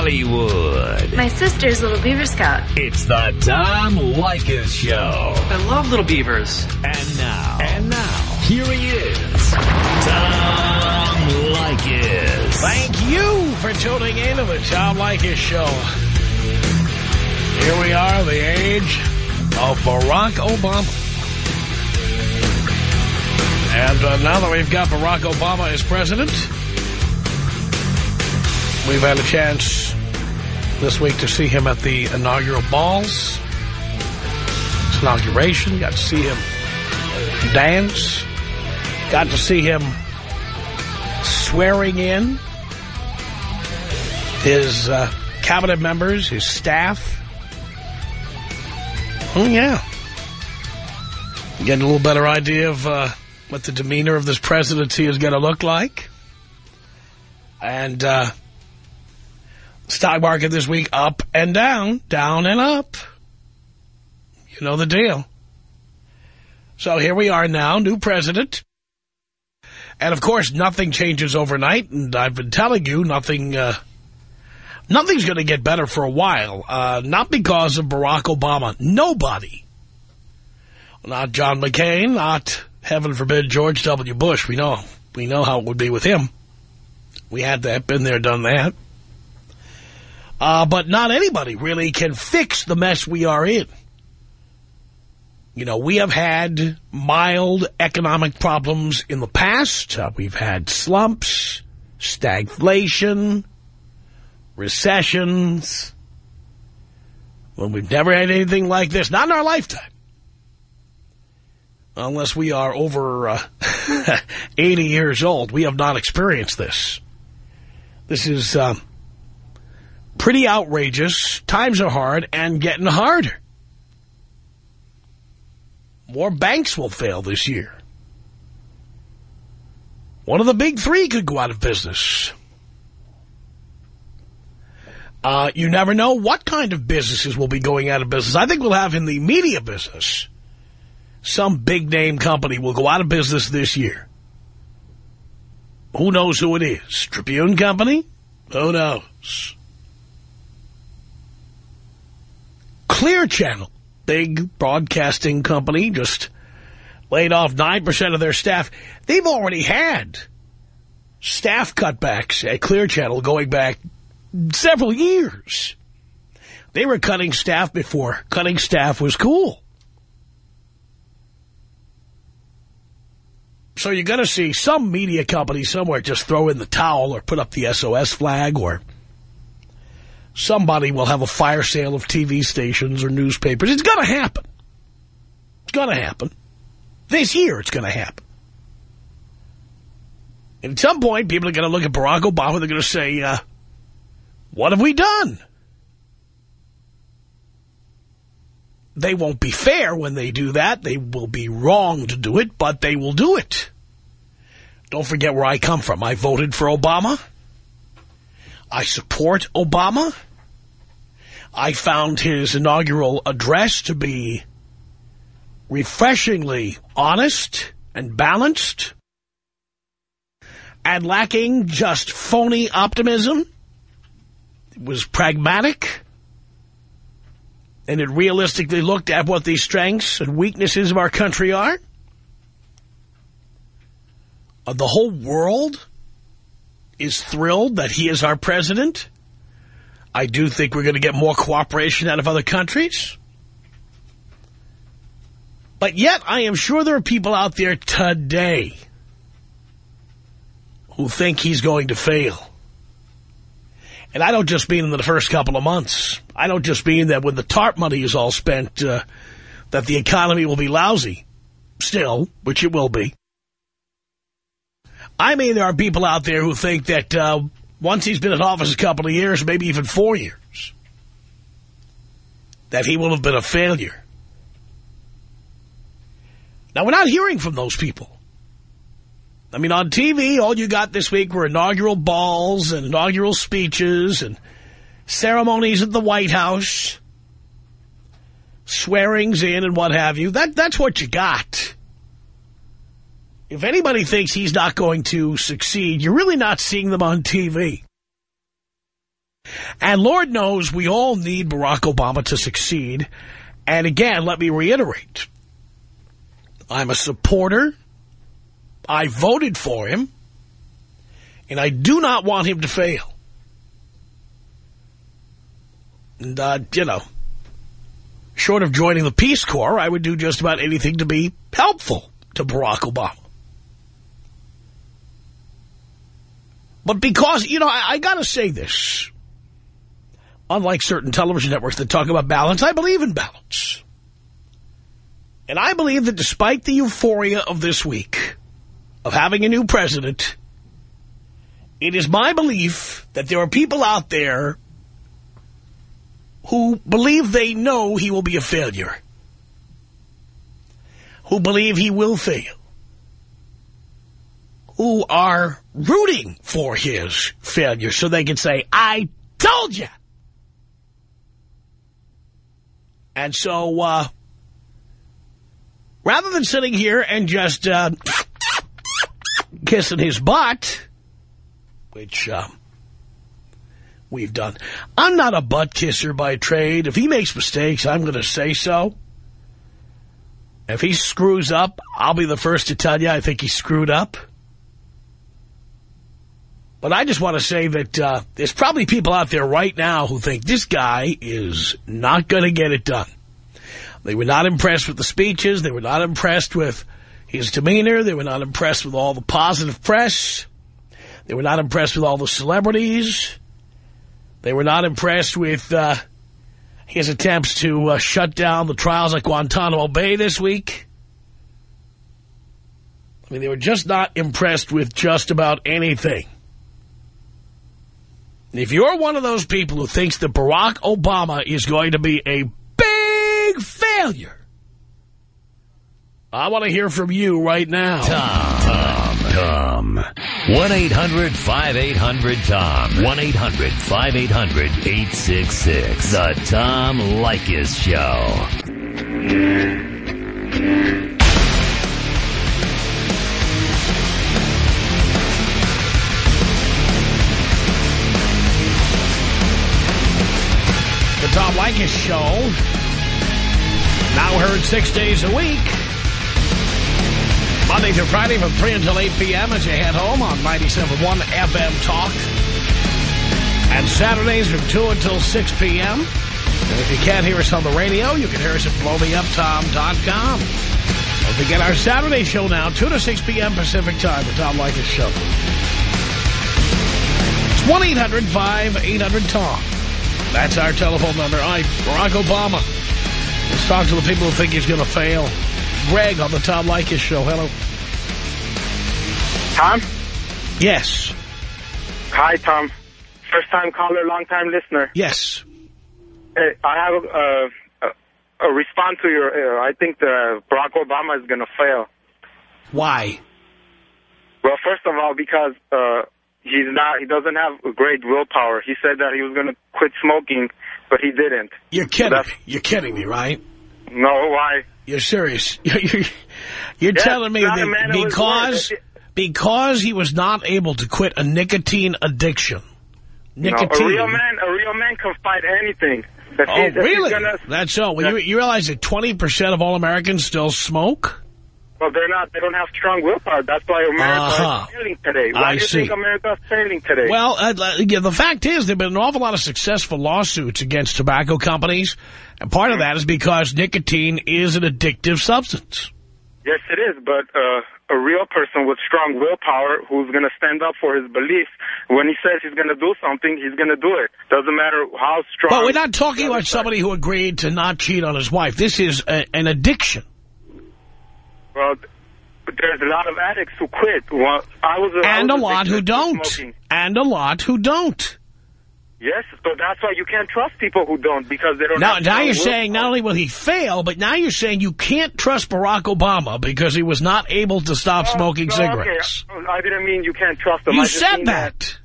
Hollywood. My sister's Little Beaver Scout. It's the Tom Leykis Show. I love little beavers. And now. And now. Here he is. Tom Leykis. Thank you for tuning in to the Tom Leykis Show. Here we are, the age of Barack Obama. And uh, now that we've got Barack Obama as president, we've had a chance this week to see him at the inaugural balls. His inauguration, got to see him dance, got to see him swearing in his uh, cabinet members, his staff. Oh, yeah. Getting a little better idea of uh, what the demeanor of this presidency is going to look like. And uh, stock market this week up and down, down and up. You know the deal. So here we are now, new president. And, of course, nothing changes overnight. And I've been telling you, nothing... Uh, Nothing's going to get better for a while. Uh, not because of Barack Obama. Nobody. Not John McCain. Not, heaven forbid, George W. Bush. We know. We know how it would be with him. We had that, been there, done that. Uh, but not anybody really can fix the mess we are in. You know, we have had mild economic problems in the past. Uh, we've had slumps, stagflation, recessions. Well, we've never had anything like this, not in our lifetime. Unless we are over uh, 80 years old, we have not experienced this. This is uh, pretty outrageous. Times are hard and getting harder. More banks will fail this year. One of the big three could go out of business. Uh, you never know what kind of businesses will be going out of business. I think we'll have in the media business, some big-name company will go out of business this year. Who knows who it is? Tribune Company? Who knows? Clear Channel, big broadcasting company, just laid off 9% of their staff. They've already had staff cutbacks at Clear Channel going back several years. They were cutting staff before cutting staff was cool. So you're going to see some media company somewhere just throw in the towel or put up the SOS flag or somebody will have a fire sale of TV stations or newspapers. It's going to happen. It's going to happen. This year it's going to happen. And at some point, people are going to look at Barack Obama. They're going to say, uh, what have we done? They won't be fair when they do that. They will be wrong to do it, but they will do it. Don't forget where I come from. I voted for Obama. I support Obama. I found his inaugural address to be refreshingly honest and balanced and lacking just phony optimism. It was pragmatic and it realistically looked at what the strengths and weaknesses of our country are. Uh, the whole world is thrilled that he is our president. I do think we're going to get more cooperation out of other countries. But yet, I am sure there are people out there today who think he's going to fail. And I don't just mean in the first couple of months. I don't just mean that when the TARP money is all spent, uh, that the economy will be lousy still, which it will be. I mean there are people out there who think that uh, once he's been in office a couple of years, maybe even four years, that he will have been a failure. Now, we're not hearing from those people. I mean, on TV, all you got this week were inaugural balls and inaugural speeches and ceremonies at the White House, swearings in and what have you. That That's what you got. If anybody thinks he's not going to succeed, you're really not seeing them on TV. And Lord knows we all need Barack Obama to succeed. And again, let me reiterate. I'm a supporter. I voted for him. And I do not want him to fail. And, uh, you know, short of joining the Peace Corps, I would do just about anything to be helpful to Barack Obama. But because, you know, I, I got to say this. Unlike certain television networks that talk about balance, I believe in balance. And I believe that despite the euphoria of this week, of having a new president, it is my belief that there are people out there who believe they know he will be a failure, who believe he will fail, who are rooting for his failure so they can say, I told you. And so, uh, rather than sitting here and just uh, kissing his butt, which uh, we've done, I'm not a butt kisser by trade. If he makes mistakes, I'm going to say so. If he screws up, I'll be the first to tell you I think he screwed up. But I just want to say that uh, there's probably people out there right now who think this guy is not going to get it done. They were not impressed with the speeches. They were not impressed with his demeanor. They were not impressed with all the positive press. They were not impressed with all the celebrities. They were not impressed with uh, his attempts to uh, shut down the trials at Guantanamo Bay this week. I mean, they were just not impressed with just about anything. If you're one of those people who thinks that Barack Obama is going to be a big failure, I want to hear from you right now. Tom. Tom. Tom. 1-800-5800-TOM. 1-800-5800-866. The Tom Leykis Show. Tom Leykis Show. Now heard six days a week. Monday through Friday from 3 until 8 p.m. as you head home on 97.1 FM Talk. And Saturdays from 2 until 6 p.m. And if you can't hear us on the radio, you can hear us at blowmeuptom.com. Don't forget our Saturday show now, 2 to 6 p.m. Pacific Time, the Tom Leykis Show. It's 1-800-5800-TOM. That's our telephone number. All right, Barack Obama. Let's talk to the people who think he's going to fail. Greg on the Tom Leykis show. Hello. Tom? Yes. Hi, Tom. First time caller, long time listener. Yes. Hey, I have a, a, a response to your, uh, I think the Barack Obama is going to fail. Why? Well, first of all, because uh, he's not, he doesn't have great willpower. He said that he was going to quit smoking, but he didn't. You're kidding me. You're kidding me, right? No, why? You're serious. You're, you're Yes, telling me that man of his because, because he was not able to quit a nicotine addiction. No, a real man, a real man can fight anything. If Oh, he- if he's really? gonna- That's so. Well, you, you realize that 20% of all Americans still smoke? Well, they're not. They don't have strong willpower. That's why America Uh-huh. is failing today. Why I do you see. think America is failing today? Well, uh, uh, yeah, the fact is there have been an awful lot of successful lawsuits against tobacco companies, and part of that is because nicotine is an addictive substance. Yes, it is, but uh, a real person with strong willpower who's going to stand up for his beliefs, when he says he's going to do something, he's going to do it. Doesn't matter how strong... But we're not talking about somebody who agreed to not cheat on his wife. This is a, an addiction. Well, there's a lot of addicts who quit. Well, I was a, I And a was lot who don't. smoking. And a lot who don't. Yes, but that's why you can't trust people who don't, because they don't Now, now you're saying not only will he fail, but now you're saying you can't trust Barack Obama because he was not able to stop Oh, smoking no, cigarettes. Okay. I didn't mean you can't trust him. I You just said mean that.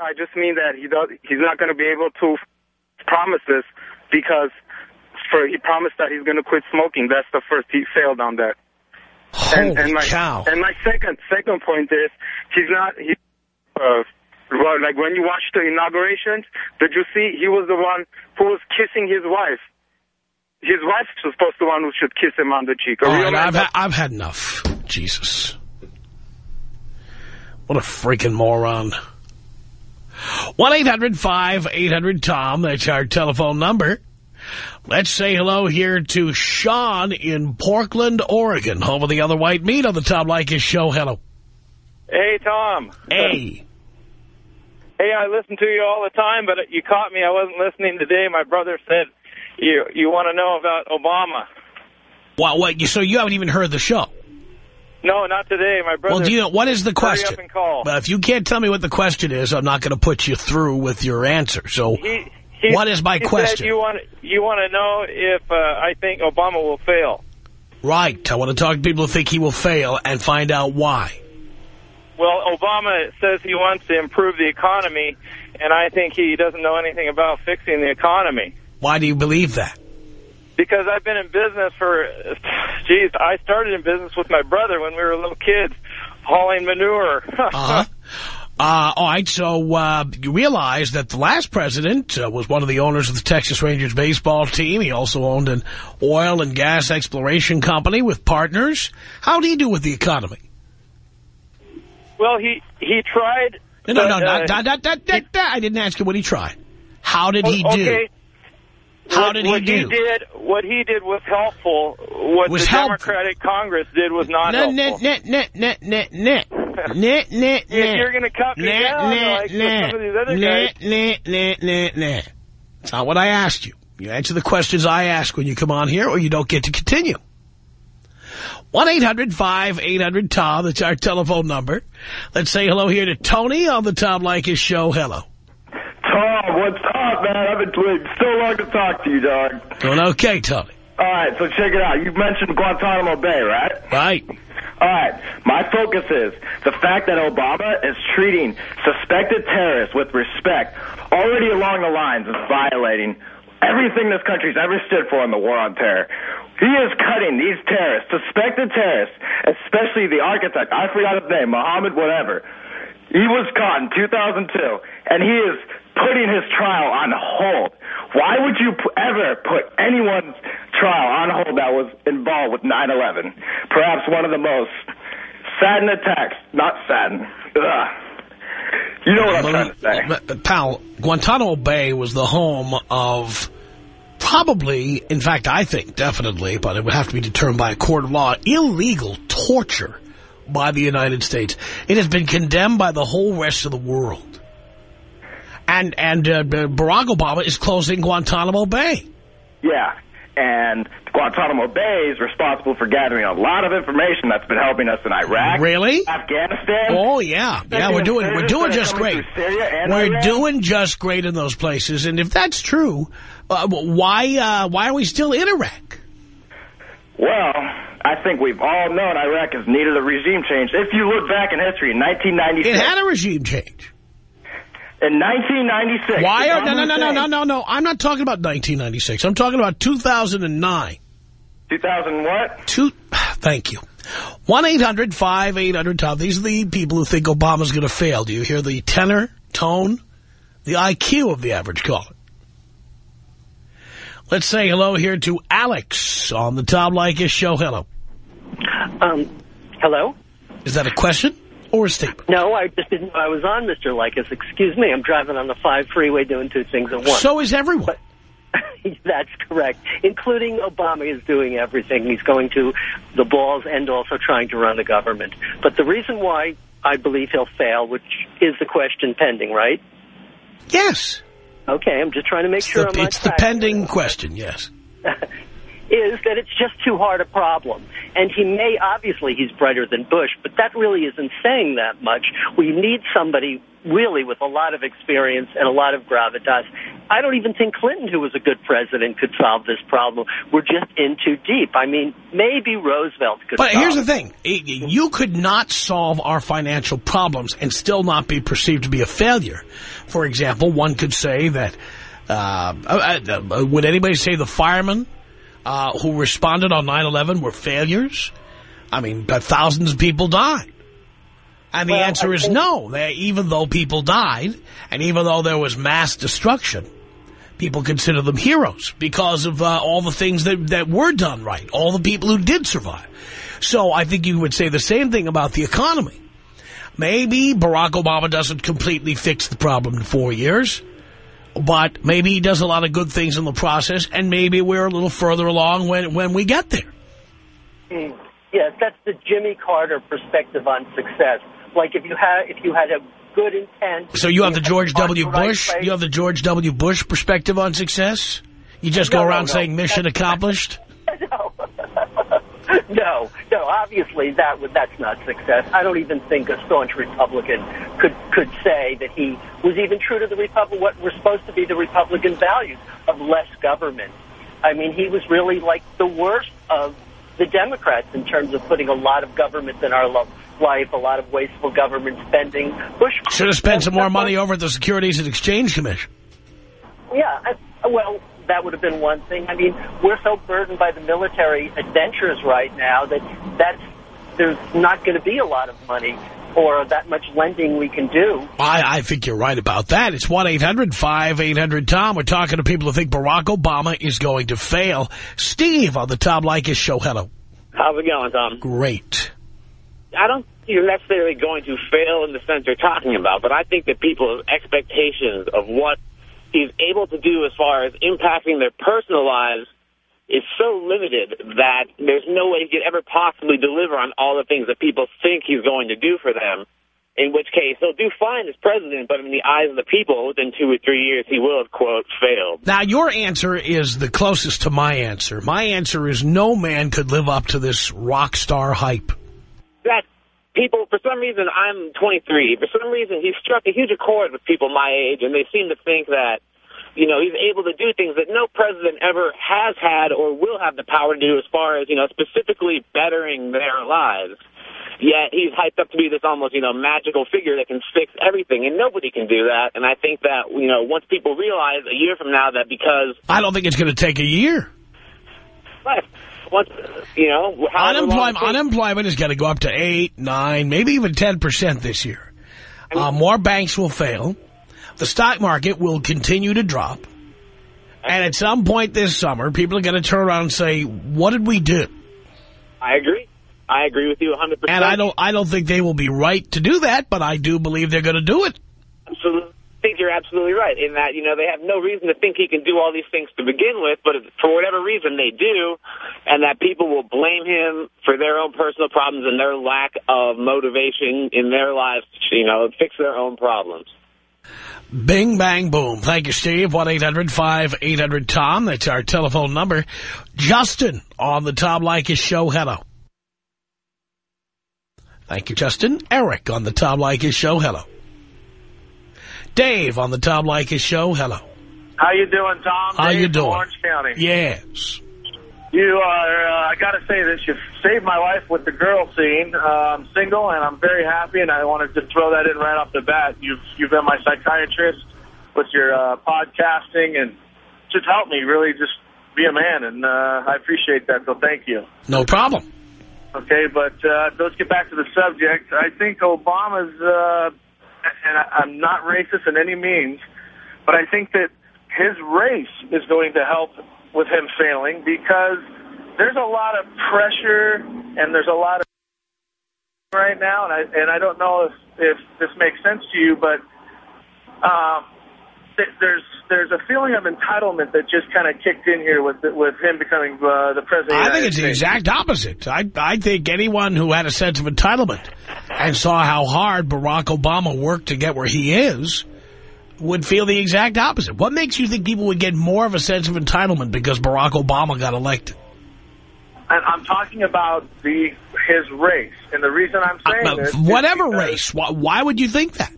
I just mean that he does. He's not going to be able to promise this because for he promised that he's going to quit smoking. That's the first he failed on that. Holy and, and my cow. and my second second point is he's not he uh, Well, like when you watch the inaugurations, did you see he was the one who was kissing his wife? His wife's supposed to be the one who should kiss him on the cheek. All right, I've, ha I've had enough. Jesus. What a freaking moron. 1-800-5800-TOM. That's our telephone number. Let's say hello here to Sean in Portland, Oregon, home of the other white meat on the Tom Leykis show. Hello. Hey, Tom. Hey. Hey, I listen to you all the time, but you caught me. I wasn't listening today. My brother said you you want to know about Obama. Wow, what, so you haven't even heard the show? No, not today. My brother. Well, do you know, what is the Hurry question? up and call. Well, if you can't tell me what the question is, I'm not going to put you through with your answer. So He, he, what is my question? you want you want to know if uh, I think Obama will fail. Right. I want to talk to people who think he will fail and find out why. Well, Obama says he wants to improve the economy, and I think he doesn't know anything about fixing the economy. Why do you believe that? Because I've been in business for, geez, I started in business with my brother when we were little kids, hauling manure. Uh-huh. Uh, all right, so uh, you realize that the last president uh, was one of the owners of the Texas Rangers baseball team. He also owned an oil and gas exploration company with partners. How did he do with the economy? well, he he tried. No, no, no, uh, not, not, not, not, not- I didn't ask you what he tried. How did he do? Okay. How what, did he what do? He did, what he did was helpful. What Was the helpful. Democratic Congress did was not nah, helpful. nah, nah, nah, nah, nah. Nah, nah, If nah. you're going to cut me Nah, down nah, like nah. some of these other Nah, guys, nah, nah, nah, nah. That's not what I asked you. You answer the questions I ask when you come on here or you don't get to continue. 1-800-5800-TOM. That's our telephone number. Let's say hello here to Tony on the Tom Leykis show. Hello. Tom, what's up, man? I've been waiting so long to talk to you, dog. Doing okay, Tony. All right, so check it out. You mentioned Guantanamo Bay, right? Right. All right, my focus is the fact that Obama is treating suspected terrorists with respect already along the lines of violating everything this country's ever stood for in the war on terror. He is cutting these terrorists, suspected terrorists, especially the architect, I forgot his name, Mohammed whatever. He was caught in 2002, and he is putting his trial on hold. Why would you ever put anyone's trial on hold that was involved with 9-11? Perhaps one of the most saddened attacks. Not saddened. Ugh. You know what I'm trying to say. But, pal, Guantanamo Bay was the home of probably, in fact, I think definitely, but it would have to be determined by a court of law, illegal torture by the United States. It has been condemned by the whole rest of the world. And and uh, Barack Obama is closing Guantanamo Bay. Yeah. And Guantanamo Bay is responsible for gathering a lot of information that's been helping us in Iraq, Really? Afghanistan. Oh yeah, yeah, we're doing we're doing just great. We're Iran. doing just great in those places, and if that's true, uh, why uh, why are we still in Iraq? Well, I think we've all known Iraq has needed a regime change. If you look back in history, in 1996, It had a regime change. In 1996, Why are no no no no no no no? I'm not talking about 1996. I'm talking about 2009. 2000 what? Two. Thank you. One eight hundred five eight hundred Tom. These are the people who think Obama's going to fail. Do you hear the tenor, tone, the IQ of the average caller? Let's say hello here to Alex on the Tom Leykis show. Hello. Um, hello? Is that a question or? No, I just didn't know I was on, Mr. Likas. Excuse me, I'm driving on the 5 freeway doing two things at once. So is everyone. That's correct. Including Obama is doing everything. He's going to the balls and also trying to run the government. But the reason why I believe he'll fail, which is the question pending, right? Yes. Okay, I'm just trying to make It's sure the, I'm it's the pending question, yes. is that it's just too hard a problem. And he may, obviously, he's brighter than Bush, but that really isn't saying that much. We need somebody really with a lot of experience and a lot of gravitas. I don't even think Clinton, who was a good president, could solve this problem. We're just in too deep. I mean, maybe Roosevelt could But here's the thing. You could not solve our financial problems and still not be perceived to be a failure. For example, one could say that, uh, uh, uh, would anybody say the firemen uh, who responded on 9-11 were failures? I mean, thousands of people died. And the Well, answer is no. They, even though people died, and even though there was mass destruction, people consider them heroes because of uh, all the things that, that were done right, all the people who did survive. So I think you would say the same thing about the economy. Maybe Barack Obama doesn't completely fix the problem in four years, but maybe he does a lot of good things in the process, and maybe we're a little further along when, when we get there. Mm. Yes, that's the Jimmy Carter perspective on success. Like if you had if you had a good intent. So you have the George W. the right Bush, you have the George W. Bush perspective on success? You just go No, no, around no. saying mission accomplished? no, no, no. Obviously, that would that's not success. I don't even think a staunch Republican could could say that he was even true to the Republic what were supposed to be the Republican values of less government. I mean, he was really like the worst of the Democrats in terms of putting a lot of government in our life, a lot of wasteful government spending. Bush Should have spent some more money over at the Securities and Exchange Commission. Yeah, I, well, that would have been one thing. I mean, we're so burdened by the military adventures right now that that's there's not going to be a lot of money or that much lending we can do. I, I think you're right about that. It's 1-800-5800-TOM. We're talking to people who think Barack Obama is going to fail. Steve on the Tom Leykis show. Hello. How's it going, Tom? Great. I don't think you're necessarily going to fail in the sense you're talking about, but I think that people's expectations of what he's able to do as far as impacting their personal lives is so limited that there's no way he could ever possibly deliver on all the things that people think he's going to do for them. In which case, he'll do fine as president, but in the eyes of the people, within two or three years, he will have, quote, failed. Now, your answer is the closest to my answer. My answer is no man could live up to this rock star hype. that people, for some reason, I'm 23. For some reason, he struck a huge accord with people my age, and they seem to think that, you know, he's able to do things that no president ever has had or will have the power to do as far as, you know, specifically bettering their lives. Yet he's hyped up to be this almost, you know, magical figure that can fix everything, and nobody can do that. And I think that, you know, once people realize a year from now that because, I don't think it's going to take a year. but once, you know, Unemployment, unemployment is going to go up to 8, 9, maybe even 10% this year. Uh, more banks will fail. The stock market will continue to drop. And at some point this summer, people are going to turn around and say, what did we do? I agree. I agree with you 100%. And I don't, I don't think they will be right to do that, but I do believe they're going to do it. absolutely think you're absolutely right in that, you know, they have no reason to think he can do all these things to begin with, but for whatever reason they do, and that people will blame him for their own personal problems and their lack of motivation in their lives to, you know, fix their own problems. Bing, bang, boom. Thank you, Steve. 1-800-5800-TOM. That's our telephone number. Justin on the Tom Leykis show. Hello. Thank you, Justin. Eric on the Tom Leykis show. Hello. Dave on the Tom Leykis show. Hello. How you doing, Tom? How Dave you doing? Orange County. Yes. You are, uh, I got to say this, you saved my life with the girl scene. Uh, I'm single and I'm very happy and I wanted to throw that in right off the bat. You've, you've been my psychiatrist with your uh, podcasting and just helped me really just be a man and uh, I appreciate that, so thank you. No problem. Okay, but uh, let's get back to the subject. I think Obama's, uh, and I, I'm not racist in any means, but I think that his race is going to help with him failing because there's a lot of pressure and there's a lot of right now, and I and I don't know if if this makes sense to you, but um, th- there's there's a feeling of entitlement that just kind of kicked in here with with him becoming uh, the president. I the think it's the exact opposite. I, I think anyone who had a sense of entitlement and saw how hard Barack Obama worked to get where he is would feel the exact opposite. What makes you think people would get more of a sense of entitlement because Barack Obama got elected? And I'm talking about the his race, and the reason I'm saying Uh, this... Whatever because- race. Why, why would you think that?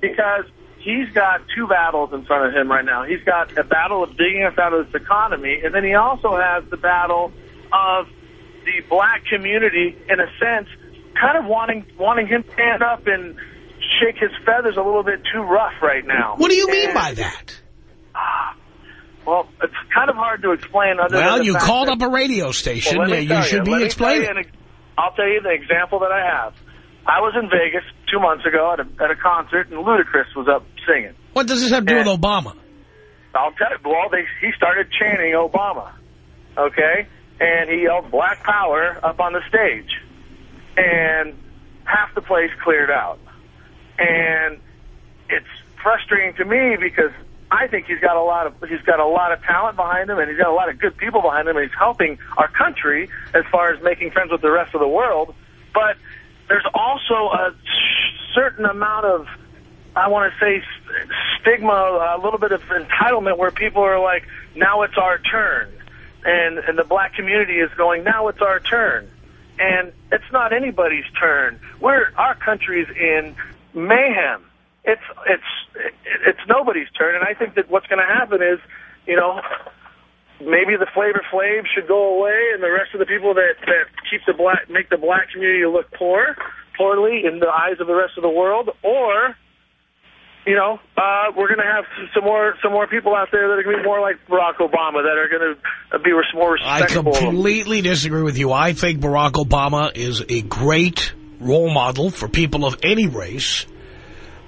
because he's got two battles in front of him right now. He's got a battle of digging us out of this economy, and then he also has the battle of the black community, in a sense, kind of wanting wanting him to stand up and shake his feathers a little bit too rough right now. What do you mean And, by that? Well, it's kind of hard to explain. Other Well, you called that- up a radio station. Well, Uh, you should Let be explaining. tell an I'll tell you the example that I have. I was in Vegas two months ago at a, at a concert, and Ludacris was up singing. What does this have to do And- with Obama? I'll tell you, well, they, he started chanting Obama, okay? And he yelled Black Power up on the stage. And half the place cleared out. And it's frustrating to me because I think he's got a lot of he's got a lot of talent behind him and he's got a lot of good people behind him and he's helping our country as far as making friends with the rest of the world. But there's also a certain amount of I want to say stigma, a little bit of entitlement where people are like, now it's our turn. And, and the black community is going, now it's our turn. And it's not anybody's turn. We're, our country's in mayhem. It's, it's, it's nobody's turn. And I think that what's going to happen is, you know, maybe the Flavor Flav should go away and the rest of the people that, that keep the black, make the black community look poor, poorly in the eyes of the rest of the world, or, you know, uh, we're going to have some more some more people out there that are going to be more like Barack Obama, that are going to be res- more I completely disagree with you. I think Barack Obama is a great role model for people of any race.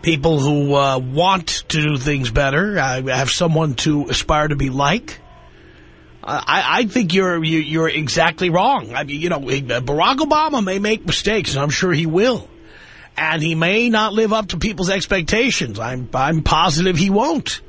People who uh, want to do things better, uh, have someone to aspire to be like. I, I think you're you, you're exactly wrong. I mean, you know, Barack Obama may make mistakes, and I'm sure he will, and he may not live up to people's expectations. I'm I'm positive he won't.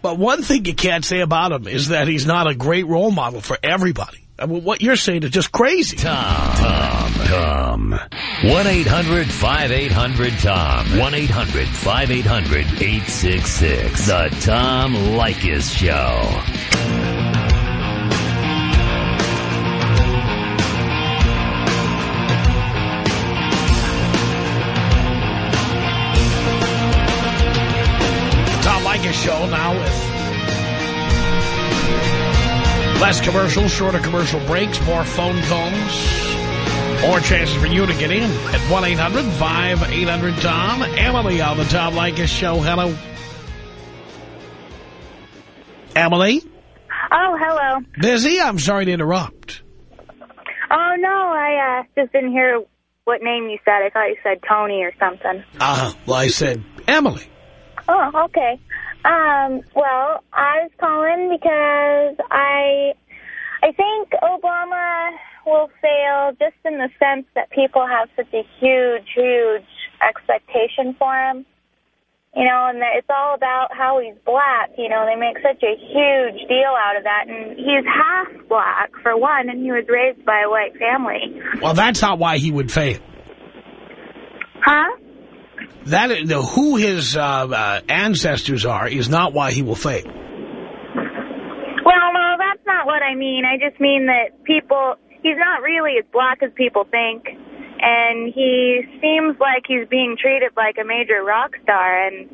But one thing you can't say about him is that he's not a great role model for everybody. Uh, I mean, what you're saying is just crazy. Tom. Tom. Tom. 1-800-5800-TOM. 1-800-5800-866. The Tom Leykis Show. Show now with less commercials, shorter commercial breaks, more phone calls, more chances for you to get in at 1-800-5800-TOM. Emily on the Tom Leykis Show. Hello. Emily? Oh, hello. Busy? I'm sorry to interrupt. Oh, no, I uh, just didn't hear what name you said. I thought you said Tony or something. Uh, well, I said Emily. Oh, okay. Um, well, I was calling because I, I think Obama will fail just in the sense that people have such a huge, huge expectation for him. You know, and that it's all about how he's black. You know, they make such a huge deal out of that. And he's half black, for one, and he was raised by a white family. Well, that's not why he would fail. Huh? That who his uh, uh, ancestors are is not why he will fail. Well, no, that's not what I mean. I just mean that people, he's not really as black as people think. And he seems like he's being treated like a major rock star. And,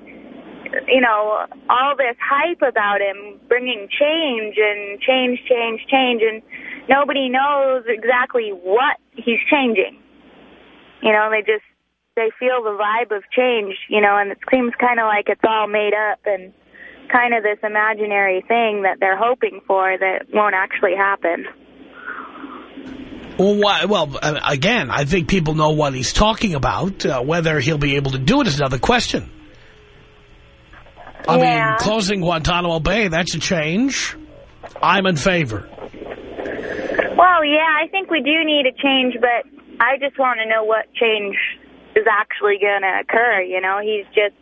you know, all this hype about him bringing change and change, change, change. And nobody knows exactly what he's changing. You know, they just, they feel the vibe of change, you know, and it seems kind of like it's all made up and kind of this imaginary thing that they're hoping for that won't actually happen. Well, why, well, uh, again, I think people know what he's talking about. Uh, whether he'll be able to do it is another question. I Yeah. mean, closing Guantanamo Bay, that's a change. I'm in favor. Well, yeah, I think we do need a change, but I just want to know what change is actually going to occur. You know, he's just,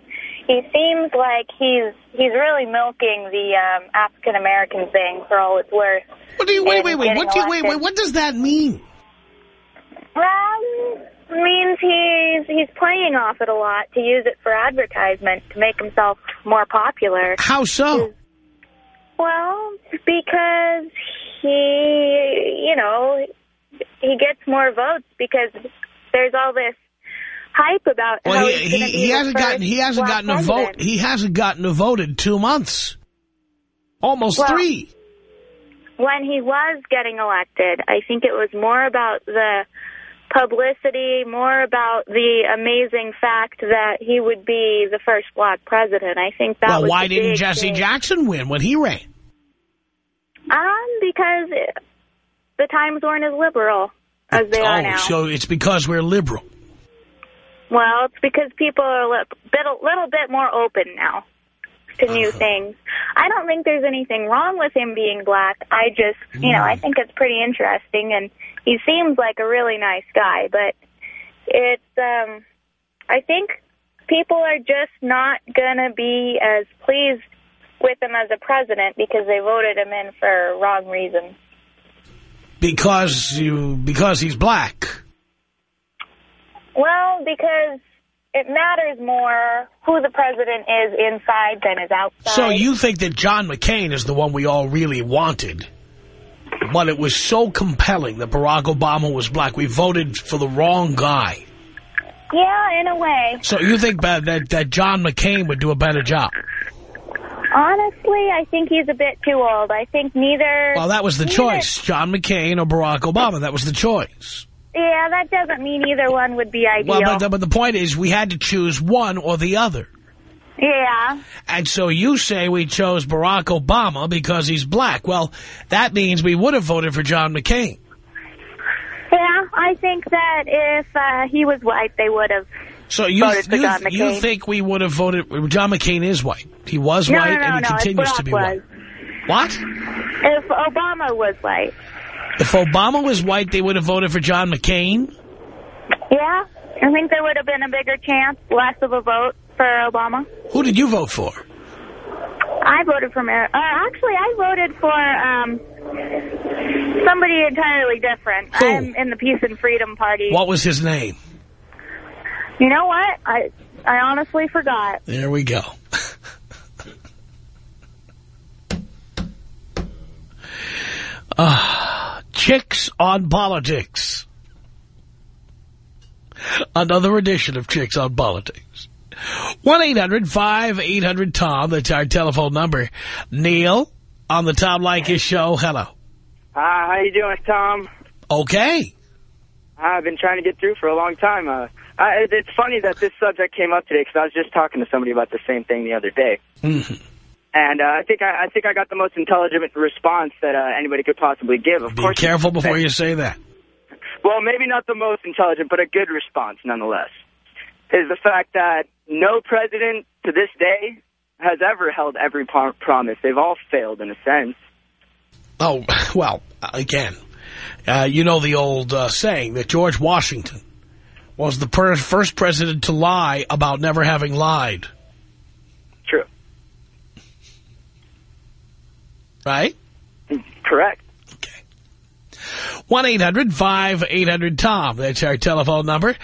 he seems like he's he's really milking the um, African American thing for all it's worth. What do you, wait, wait, wait, what do you, wait, wait, what does that mean? Um, means he's he's playing off it a lot to use it for advertisement to make himself more popular. How so? Well, because he, you know, he gets more votes because there's all this hype about Well, he, he's going to he, he hasn't gotten, he hasn't gotten a vote. He hasn't gotten a vote in two months. Almost Well, three. When he was getting elected, I think it was more about the publicity, more about the amazing fact that he would be the first black president. I think that Well, why didn't Jesse thing. Jackson win when he ran? Um, because the times weren't as liberal as they are oh, now. so it's because we're liberal. Well, it's because people are a little bit, a little bit more open now to new Uh-huh. things. I don't think there's anything wrong with him being black. I just, you know, I think it's pretty interesting, and he seems like a really nice guy. But it's, um, I think people are just not gonna be as pleased with him as a president because they voted him in for wrong reasons. Because you because he's black. Well, because it matters more who the president is inside than is outside. So you think that John McCain is the one we all really wanted. But it was so compelling that Barack Obama was black. We voted for the wrong guy. Yeah, in a way. So you think that, that, John McCain would do a better job? Honestly, I think he's a bit too old. I think neither... Well, that was the neither- choice. John McCain or Barack Obama. That was the choice. Yeah, that doesn't mean either one would be ideal. Well, but the, but the point is we had to choose one or the other. yeah. And so you say we chose Barack Obama because he's black. Well, that means we would have voted for John McCain. Yeah, I think that if uh, he was white, they would have... So you Voted for you, John you think we would have voted... John McCain is white. He was No, white no, no, and he continues to be was. white. What? If Obama was white. If Obama was white, they would have voted for John McCain? Yeah, I think there would have been a bigger chance, less of a vote for Obama. Who did you vote for? I voted for Mar- uh, actually, I voted for um, somebody entirely different. Who? I'm in the Peace and Freedom Party. What was his name? You know what? I I honestly forgot. There we go. Ah, Chicks on Politics. Another edition of Chicks on Politics. 1-800-5800-TOM. That's our telephone number. Neil on the Tom Leykis show. Hello. Hi, how you doing, Tom? Okay. I've been trying to get through for a long time. Uh, I, it's funny that this subject came up today because I was just talking to somebody about the same thing the other day. Mhm. And uh, I think I, I think I got the most intelligent response that uh, anybody could possibly give. Of Be course, careful before you say that. Well, maybe not the most intelligent, but a good response nonetheless. Is the fact that no president to this day has ever held every pro- promise. They've all failed in a sense. Oh, well, again, uh, you know the old uh, saying that George Washington was the per first president to lie about never having lied. True. Right? Correct. Okay. 1-800-5800-TOM. That's our telephone number.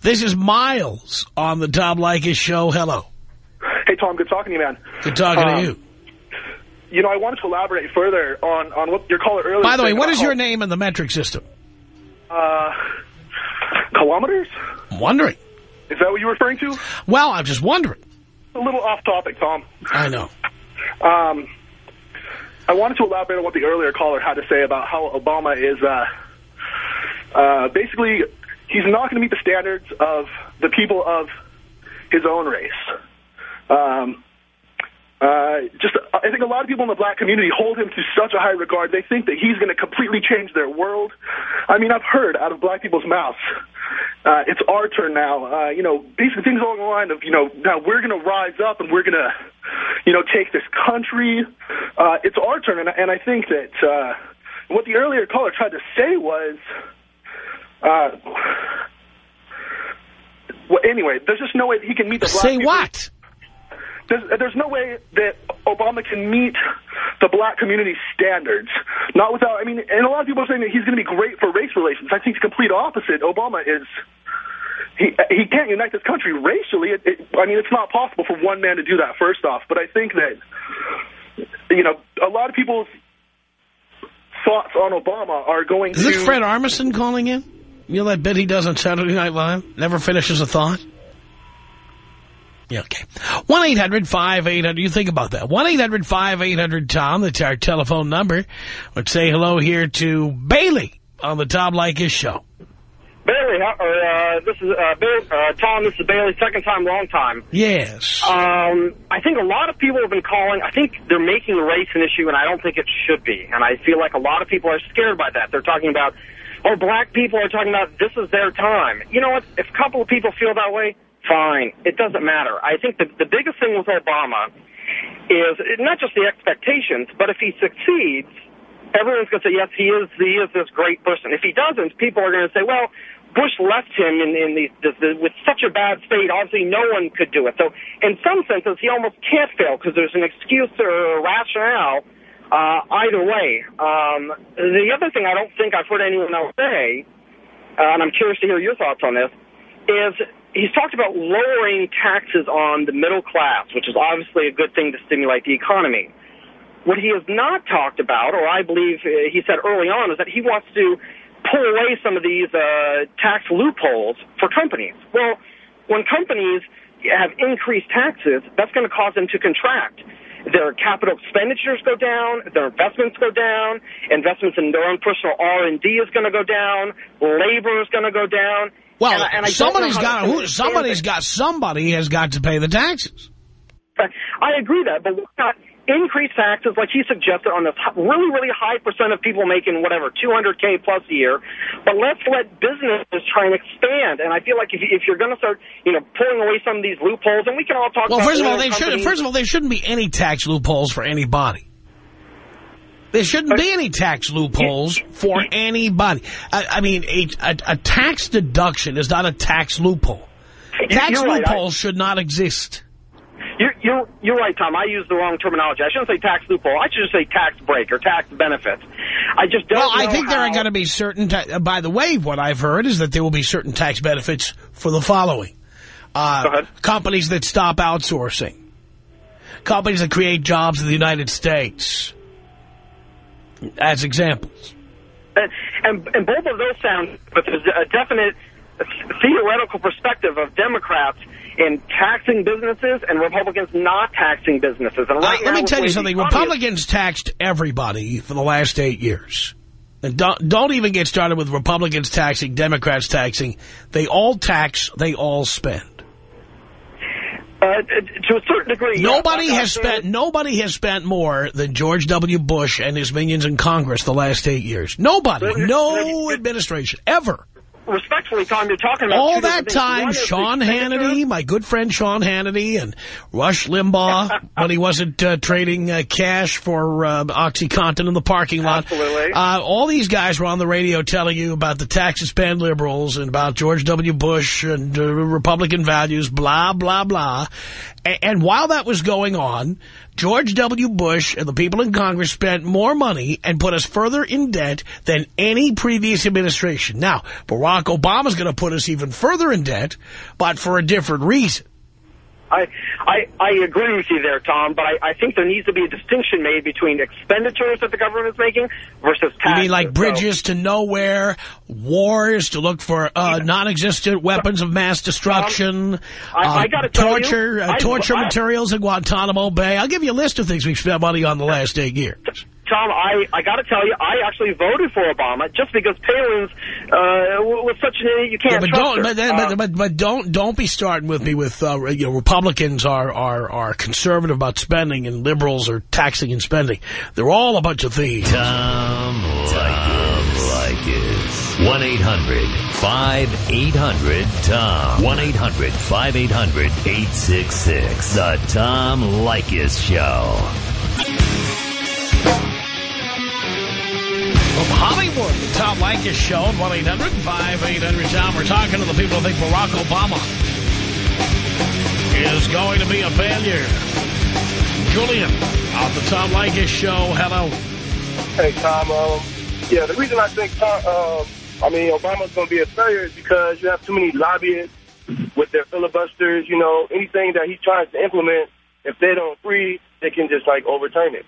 This is Miles on the Tom Leykis show. Hello. Hey, Tom, good talking to you, man. Good talking Um, to you. You know, I wanted to elaborate further on, on what your caller earlier By the way, what is your name in the metric system? Uh, kilometers? I'm wondering. Is that what you're referring to? Well, I'm just wondering. A little off topic, Tom. I know. Um, I wanted to elaborate on what the earlier caller had to say about how Obama is, uh, uh, basically, he's not going to meet the standards of the people of his own race. Um, uh, just, I think a lot of people in the black community hold him to such a high regard. They think that he's going to completely change their world. I mean, I've heard out of black people's mouths, uh, it's our turn now. Uh, you know, basically things along the line of, you know, now we're going to rise up and we're going to, you know, take this country. Uh, it's our turn. And, I- and I think that uh, what the earlier caller tried to say was, uh, well, anyway, there's just no way that he can meet the black Say people- what? There's, there's no way that Obama can meet the black community standards. Not without, I mean, and a lot of people are saying that he's going to be great for race relations. I think the complete opposite. Obama is, he he can't unite this country racially. It, it, I mean, it's not possible for one man to do that, first off. But I think that, you know, a lot of people's thoughts on Obama are going Is to... this Fred Armisen calling in? You know that bit he does on Saturday Night Live? Never finishes a thought? Yeah, okay. 1-800-5800. You think about that. 1-800-5800-TOM. That's our telephone number. Let's say hello here to Bailey on the Tom Leykis show. Bailey, or, uh, this is uh, Bailey, uh, Tom. This is Bailey. Second time, long time. Yes. Um, I think a lot of people have been calling. I think they're making race an issue, and I don't think it should be. And I feel like a lot of people are scared by that. They're talking about or black people are talking about this is their time. You know what? If a couple of people feel that way, fine. It doesn't matter. I think the, the biggest thing with Obama is not just the expectations, but if he succeeds, everyone's going to say, yes, he is, he is this great person. If he doesn't, people are going to say, well, Bush left him in, in the, the, the, with such a bad state. Obviously, no one could do it. So, in some senses, he almost can't fail because there's an excuse or a rationale uh, either way. Um, the other thing I don't think I've heard anyone else say, uh, and I'm curious to hear your thoughts on this, is he's talked about lowering taxes on the middle class, which is obviously a good thing to stimulate the economy. What he has not talked about, or I believe uh, he said early on, is that he wants to pull away some of these uh, tax loopholes for companies. Well, when companies have increased taxes, that's going to cause them to contract. Their capital expenditures go down, their investments go down, investments in their own personal R&D is going to go down, labor is going to go down. Well, and I, and I somebody's got who, somebody's got somebody has got to pay the taxes. I agree that, but not increase taxes like he suggested on this really, really high percent of people making whatever 200k plus a year. But let's let businesses try and expand. And I feel like if, if you're going to start, you know, pulling away some of these loopholes, and we can all talk. Well, about first of all, they should. First of all, there shouldn't be any tax loopholes for anybody. There shouldn't be any tax loopholes for anybody. I, I mean, a, a, a tax deduction is not a tax loophole. Tax you're right, loopholes should not exist. You're, you're, you're right, Tom. I used the wrong terminology. I shouldn't say tax loophole. I should just say tax break or tax benefits. I just don't Well, I think there are going to be certain. Ta uh, by the way, what I've heard is that there will be certain tax benefits for the following: uh, companies that stop outsourcing, companies that create jobs in the United States, as examples. And, and, and both of those sound, but there's a definite theoretical perspective of Democrats in taxing businesses and Republicans not taxing businesses. And right Uh, let me tell you something. the economy is- Republicans taxed everybody for the last eight years. And don't, don't even get started with Republicans taxing, Democrats taxing. They all tax, they all spend. Uh, to a certain degree. Nobody has spent nobody has spent more than George W. Bush and his minions in Congress the last eight years. Nobody, no administration ever. Respectfully, Tom, you're talking about All that different things. One time, Sean. Hannity, my good friend Sean Hannity, and Rush Limbaugh, when he wasn't uh, trading uh, cash for uh, OxyContin in the parking lot. Absolutely. Uh, all these guys were on the radio telling you about the tax spend liberals and about George W. Bush and uh, Republican values, blah, blah, blah. And while that was going on, George W. Bush and the people in Congress spent more money and put us further in debt than any previous administration. Now, Barack Obama's going to put us even further in debt, but for a different reason. I, I, I agree with you there, Tom, but I, I think there needs to be a distinction made between expenditures that the government is making versus taxes. You mean like bridges to nowhere, wars to look for uh, non-existent weapons of mass destruction, I- I uh, gotta tell you, torture, uh, torture I- materials in Guantanamo Bay. I'll give you a list of things we've spent money on the last eight years. Tom, I, I got to tell you, I actually voted for Obama just because Palin's uh, was such an idiot. You can't but trust don't, her. but, then- Uh, but, but, but don't, don't be starting with me with, uh, you know, Republicans are, are, are conservative about spending and liberals are taxing and spending. They're all a bunch of thieves. Tom Leykis. 1-800-5800-TOM. 1-800-5800-866. The Tom Leykis Show. From Hollywood, the Tom Leykis Show at 1-800-5800-TOM. We're talking to the people who think Barack Obama is going to be a failure. Julian on the Tom Leykis Show. Hello. Hey, Tom. Um, yeah, the reason I think Tom, um, I mean Obama's going to be a failure is because you have too many lobbyists with their filibusters. You know, anything that he tries to implement, if they don't agree, they can just like overturn it.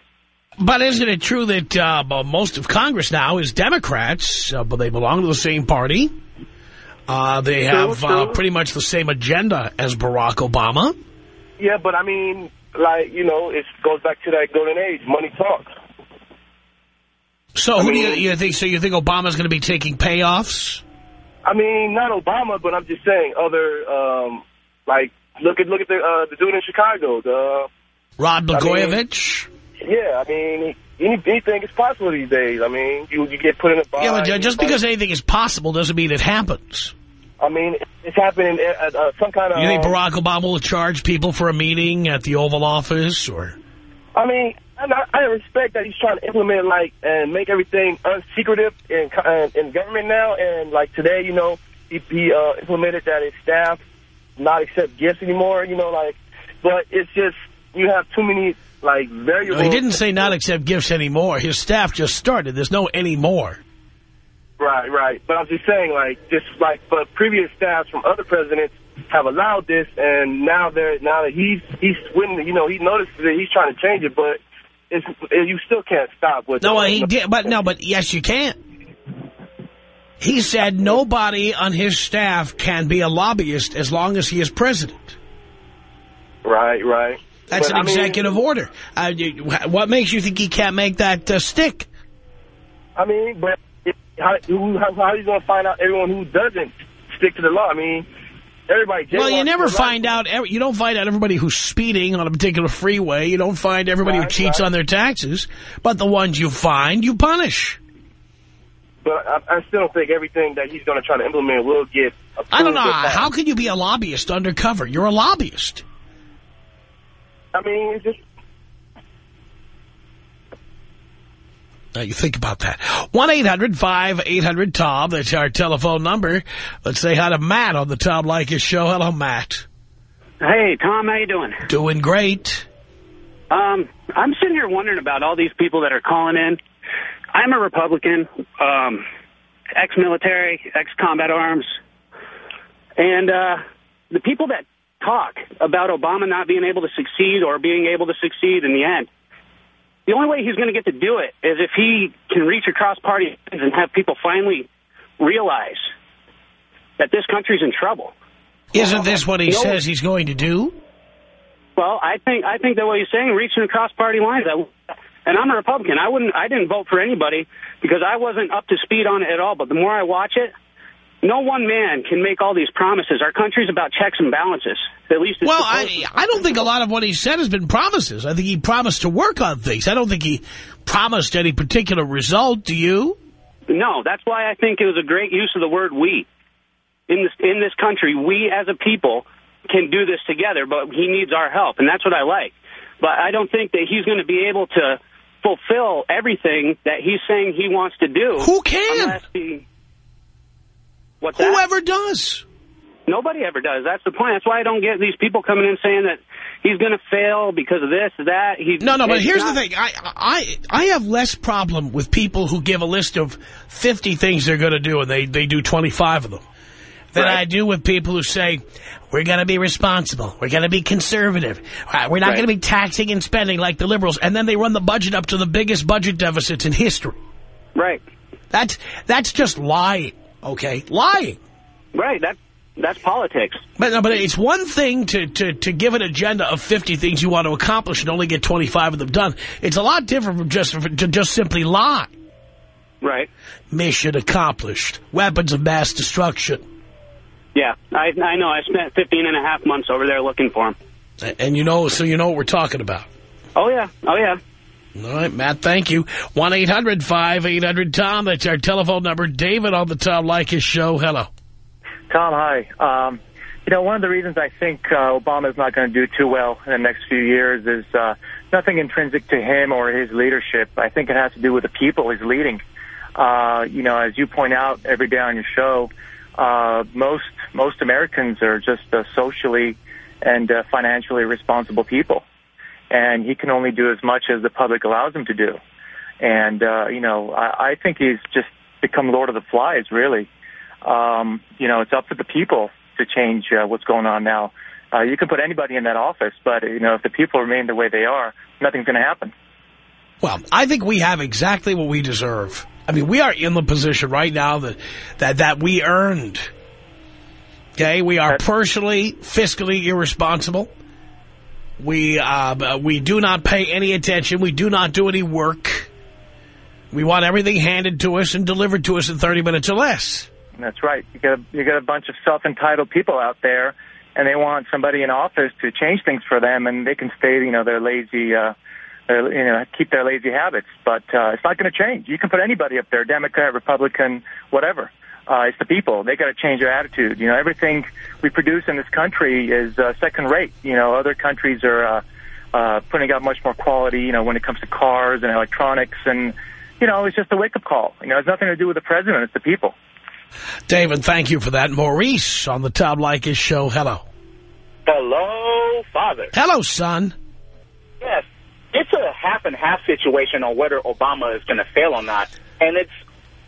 But isn't it true that uh, most of Congress now is Democrats, uh, but they belong to the same party? Uh, they have uh, pretty much the same agenda as Barack Obama. Yeah, but I mean, like you know, it goes back to that golden age. Money talks. So I who do you, you think? So you think Obama's going to be taking payoffs? I mean, not Obama, but I'm just saying other um, like look at look at the uh, the dude in Chicago. The Rod I mean- Blagojevich? Yeah, I mean, any, anything is possible these days. I mean, you you get put in a bind. Yeah, but ju- just because anything is possible doesn't mean it happens. I mean, it's happening at uh, some kind of. You think um, Barack Obama will charge people for a meeting at the Oval Office or... I mean, I, I respect that he's trying to implement like and make everything unsecretive in uh, in government now. And like today, you know, he, he uh, implemented that his staff not accept gifts anymore. You know, like, but it's just you have too many like. No, he didn't say not accept gifts anymore. His staff just started. There's no anymore. Right, right. But I'm just saying, like, just like, but previous staffs from other presidents have allowed this, and now they're now that he's he's when you know he notices it, he's trying to change it, but it's you still can't stop with. No, he did, but no, but yes, you can. He said nobody on his staff can be a lobbyist as long as he is president. Right, right. That's But, an I mean- executive order. Uh, you- what makes you think he can't make that uh, stick? I mean, but it, how, who, how, how are you going to find out everyone who doesn't stick to the law? I mean, everybody. Well, you never find out. You don't find out everybody who's speeding on a particular freeway. You don't find everybody who cheats right. on their taxes. But the ones you find, you punish. But I, I still don't think everything that he's going to try to implement will get. I don't know. How can you be a lobbyist undercover? You're a lobbyist. I mean, it's just Now you think about that. 1-800-5800-TOM. That's our telephone number. Let's say hi to Matt on the Tom Leykis show. Hello, Matt. Hey, Tom, how you doing? Doing great. Um, I'm sitting here wondering about all these people that are calling in. I'm a Republican, um, ex-military, ex-combat arms, and uh, the people that talk about Obama not being able to succeed or being able to succeed in the end, the only way he's going to get to do it is if he can reach across party lines and have people finally realize that this country's in trouble. Isn't this what he No. says he's going to do? Well, I think I think that what he's saying, reaching across party lines. I, and I'm a Republican. I wouldn't. I didn't vote for anybody because I wasn't up to speed on it at all. But the more I watch it, no one man can make all these promises. Our country's about checks and balances. At least. It's Well, I. I don't think a lot of what he said has been promises. I think he promised to work on things. I don't think he promised any particular result. Do you? No, that's why I think it was a great use of the word "we." In this in this country, we as a people can do this together, but he needs our help, and that's what I like. But I don't think that he's going to be able to fulfill everything that he's saying he wants to do. Who can? What's that? Whoever does. Nobody ever does. That's the point. That's why I don't get these people coming in saying that he's going to fail because of this, that. He, No, no, but here's not- the thing. I, I, I have less problem with people who give a list of 50 things they're going to do and they, they do 25 of them than I do with people who say, we're going to be responsible. We're going to be conservative. Uh, We're not Right. going to be taxing and spending like the liberals. And then they run the budget up to the biggest budget deficits in history. Right. That's, that's just lying, okay? Lying. Right. That, that's politics. But, no, but it's one thing to, to, to give an agenda of 50 things you want to accomplish and only get 25 of them done. It's a lot different from just, to just simply lie. Right. Mission accomplished. Weapons of mass destruction. Yeah, I, I know. I spent 15 and a half months over there looking for him. And you know, so you know what we're talking about. Oh, yeah. Oh, yeah. All right, Matt, thank you. 1-800-5800-TOM. That's our telephone number. David on the Tom Leykis show. Hello. Tom, hi. Um, you know, one of the reasons I think uh, Obama's not going to do too well in the next few years is uh, nothing intrinsic to him or his leadership. I think it has to do with the people he's leading. Uh, you know, as you point out every day on your show, uh, most most Americans are just uh, socially and uh, financially responsible people, and he can only do as much as the public allows him to do. And uh, you know, I, I think he's just become Lord of the Flies, really um, you know, it's up to the people to change uh, what's going on now. Uh, you can put anybody in that office, but, you know, if the people remain the way they are, nothing's going to happen. Well, I think we have exactly what we deserve. I mean, we are in the position right now that that, that we earned. Okay, we are personally, fiscally irresponsible. We uh, we do not pay any attention. We do not do any work. We want everything handed to us and delivered to us in 30 minutes or less. That's right. You got a, you got a bunch of self-entitled people out there, and they want somebody in office to change things for them, and they can stay, you know, their lazy, uh, uh, you know, keep their lazy habits. But uh, it's not going to change. You can put anybody up there, Democrat, Republican, whatever. Uh, it's the people. They got to change their attitude. You know, everything we produce in this country is uh, second rate. You know, other countries are uh, uh, putting out much more quality. You know, when it comes to cars and electronics, and you know, it's just a wake up call. You know, it's nothing to do with the president. It's the people. David, thank you for that. Maurice on the Tom Leykis show. Hello. Hello, Father. Hello, son. Yes, it's a half and half situation on whether Obama is going to fail or not. And it's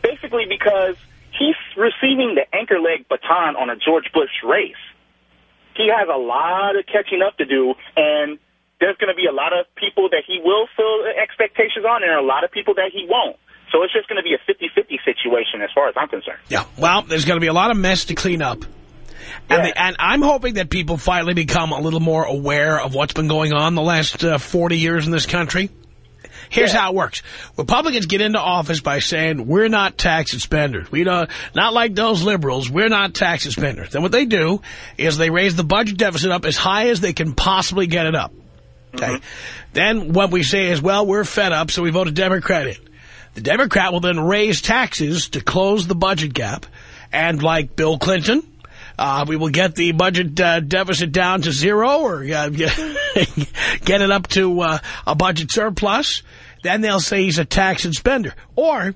basically because he's receiving the anchor leg baton on a George Bush race. He has a lot of catching up to do, and there's going to be a lot of people that he will fill expectations on and a lot of people that he won't. So it's just going to be a 50-50 situation as far as I'm concerned. Yeah, well, there's going to be a lot of mess to clean up. And, the, and I'm hoping that people finally become a little more aware of what's been going on the last uh, 40 years in this country. Here's yeah. how it works. Republicans get into office by saying, we're not tax and spenders. We don't, not like those liberals. We're not tax and spenders. Then what they do is they raise the budget deficit up as high as they can possibly get it up. Okay. Mm -hmm. Then what we say is, well, we're fed up, so we vote a Democrat in. The Democrat will then raise taxes to close the budget gap. And like Bill Clinton, uh, we will get the budget uh, deficit down to zero or uh, get it up to uh, a budget surplus. Then they'll say he's a tax and spender. Or,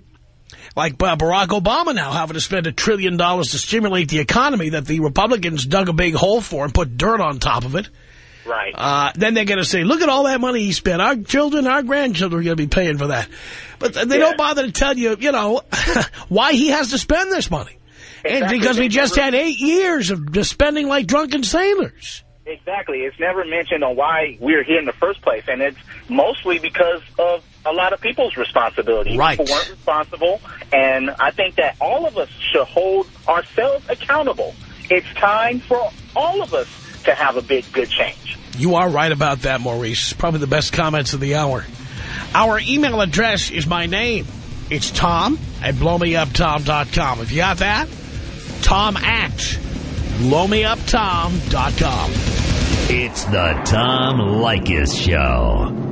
like uh, Barack Obama now having to spend a trillion dollars to stimulate the economy that the Republicans dug a big hole for and put dirt on top of it. Right. Uh, then they're going to say, look at all that money he spent. Our children, our grandchildren are going to be paying for that. But they yeah. don't bother to tell you, you know, why he has to spend this money. Exactly. And because we just had eight years of just spending like drunken sailors. Exactly. It's never mentioned on why we're here in the first place. And it's mostly because of a lot of people's responsibility. Right. People weren't responsible. And I think that all of us should hold ourselves accountable. It's time for all of us to have a big, good change. You are right about that, Maurice. Probably the best comments of the hour. Our email address is my name. It's Tom at blowmeuptom.com. If you got that, Tom at blowmeuptom.com. It's the Tom Leykis Show.